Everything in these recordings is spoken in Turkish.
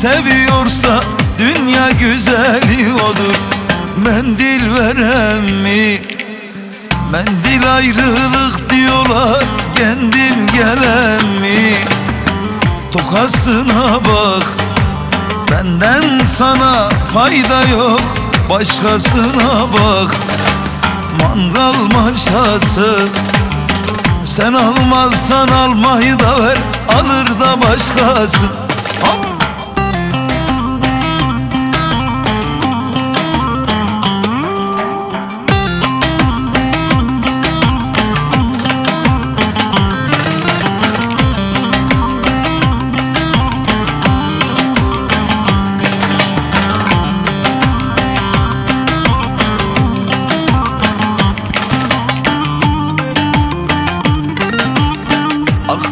Seviyorsa dünya güzeli odur Mendil veren mi? Mendil ayrılık diyorlar kendim gelen mi? Tokasına bak Benden sana fayda yok Başkasına bak Mangal maşası Sen almazsan almayı da ver Alır da başkası Al.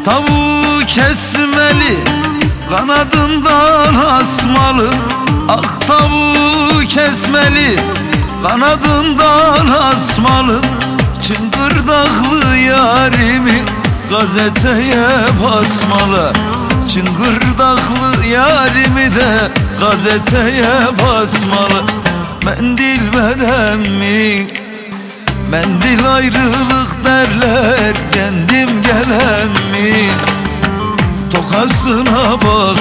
Tavuğu kesmeli Kanadından asmalı. Ak tavuğu kesmeli Kanadından asmalı. Çıngırdaklı yarimi Gazeteye basmalı. Çıngırdaklı yarimi de Gazeteye basmalı. Mendil veren mi? Mendil ayrılık Tokasına bak.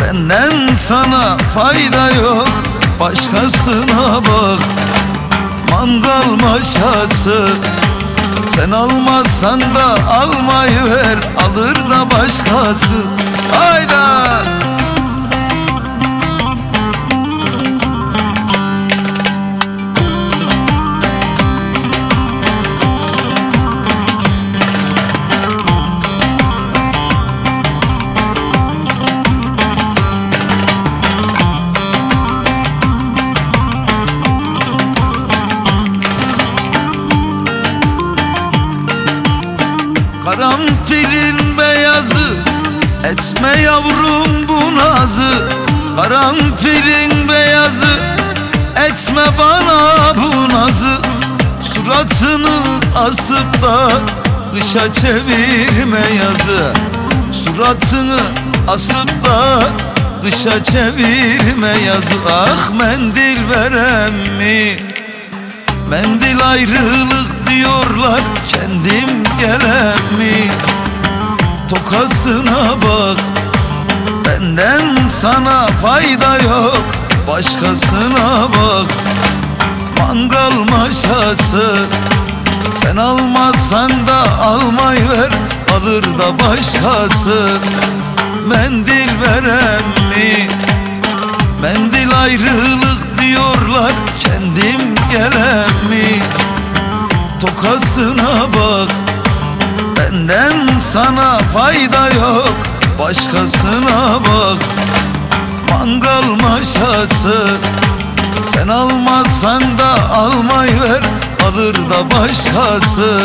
Benden sana fayda yok. Başkasına bak. Mangal maşası. Sen almazsan da almayı ver. Alır da başkası. Hayda Karanfilin beyazı. Etme yavrum bu nazı. Karanfilin beyazı. Etme bana bu nazı. Suratını asıp da Kışa çevirme yazı. Suratını asıp da Kışa çevirme yazı. Ah mendil veren mi? Mendil ayrılık diyorlar kendim gelen mi? Tokasına bak Benden sana fayda yok Başkasına bak Mangal maşası Sen almazsan da almayı ver Alır da başkası Mendil veren mi? Mendil ayrılık diyorlar kendim gelen mi? Tokasına bak Benden sana fayda yok Başkasına bak Mangal maşası Sen almazsan da almayı ver Alır da başkası?